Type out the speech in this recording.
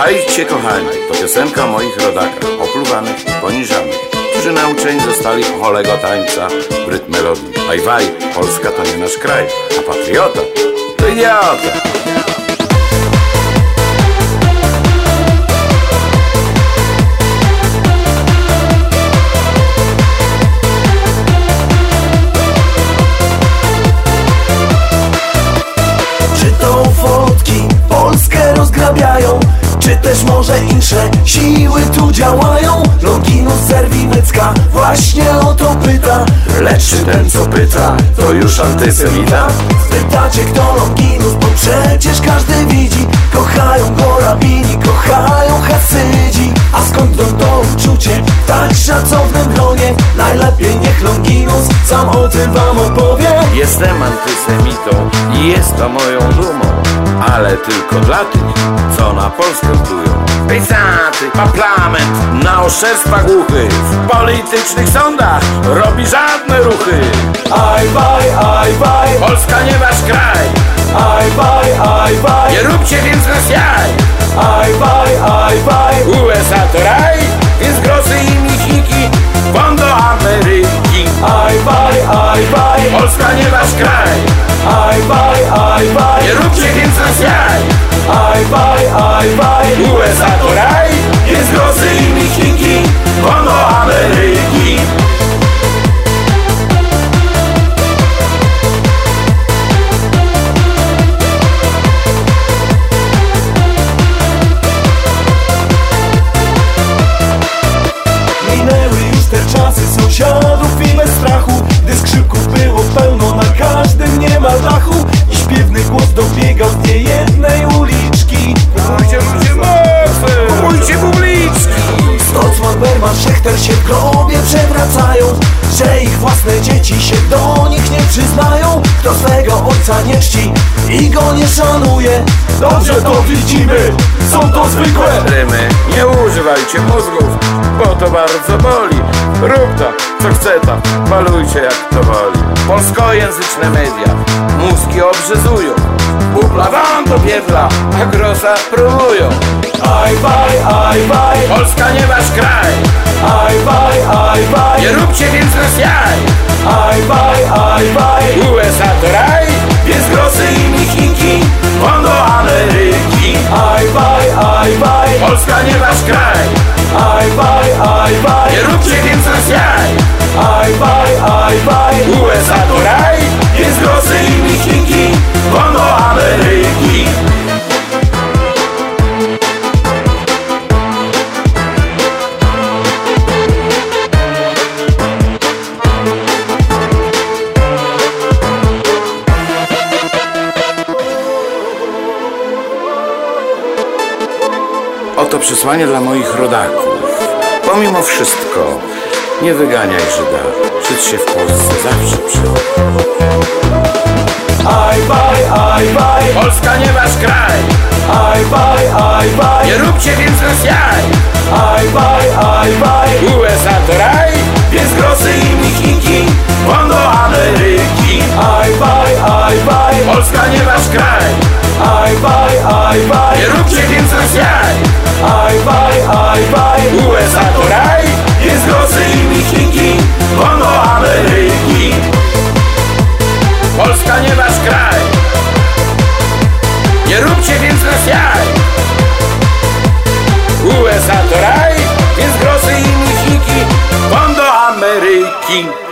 Słuchajcie kochani, to piosenka moich rodakach, opluwanych i poniżanych, którzy nauczeni zostali holego tańca w rytm melodii. Waj, waj, Polska to nie nasz kraj, a patriota to idiota. Czy to fotki Polskę rozgrabiają? Czy też może insze siły tu działają? Longinus Serwinecka właśnie o to pyta Lecz czy ten co pyta, to już antysemita? Pytacie kto Longinus, bo przecież każdy widzi Kochają go rabini, kochają hasydzi szacownym gronie? Najlepiej niech Longinus sam o tym wam opowie Jestem antysemitą i jest to moją dumą Ale tylko dla tych, co na Polskę plują Pisaty, parlament, na oszczerstwa głuchy. W politycznych sądach robi żadne ruchy. Aj, baj, aj, baj, Polska nie wasz kraj aj, baj, Nie róbcie więc nas jaj aj, baj, aj, baj, USA to raj. Więc grosy i michiki Won do Ameryki. Minęły już te czasy sąsiadów Że ich własne dzieci się do nich nie przyznają Kto swego ojca nie czci i go nie szanuje. Dobrze to widzimy, są to zwykłe. Rymy, nie używajcie mózgów Bo to bardzo boli. Rób to, co chce to Malujcie jak to woli. Polskojęzyczne media Mózgi obrzezują Bubla wam do pierdla A grosa próbują. Aj, baj, aj, baj, Polska nie wasz kraj aj, baj, aj, baj, Nie róbcie więc nas jaj. Aj, baj, aj, baj, USA to raj. Więc grosy i michinki Won do Ameryki. Aj, baj, aj, baj, Polska nie wasz kraj. Aj, baj, aj, baj, Nie róbcie więc nas jaj. Aj, baj, aj, baj, USA to Oto przesłanie dla moich rodaków. Pomimo wszystko, nie wyganiaj Żyda. Żyd się w Polsce zawsze przyda. aj, baj, aj, baj, Polska nie wasz kraj, aj, baj, aj, baj, nie róbcie więc nas jaj. aj, baj, aj, baj, USA to raj, więc grosy i michinki, won do Ameryki. aj, baj, aj, baj, Polska nie wasz kraj, aj, baj, aj, baj, nie róbcie więc nas jaj. aj, baj, aj, baj, USA to raj, więc grosy i michinki, won do Ameryki. Polska nie wasz kraj, nie róbcie więc nas jaj. USA to raj, więc grosy i do Ameryki.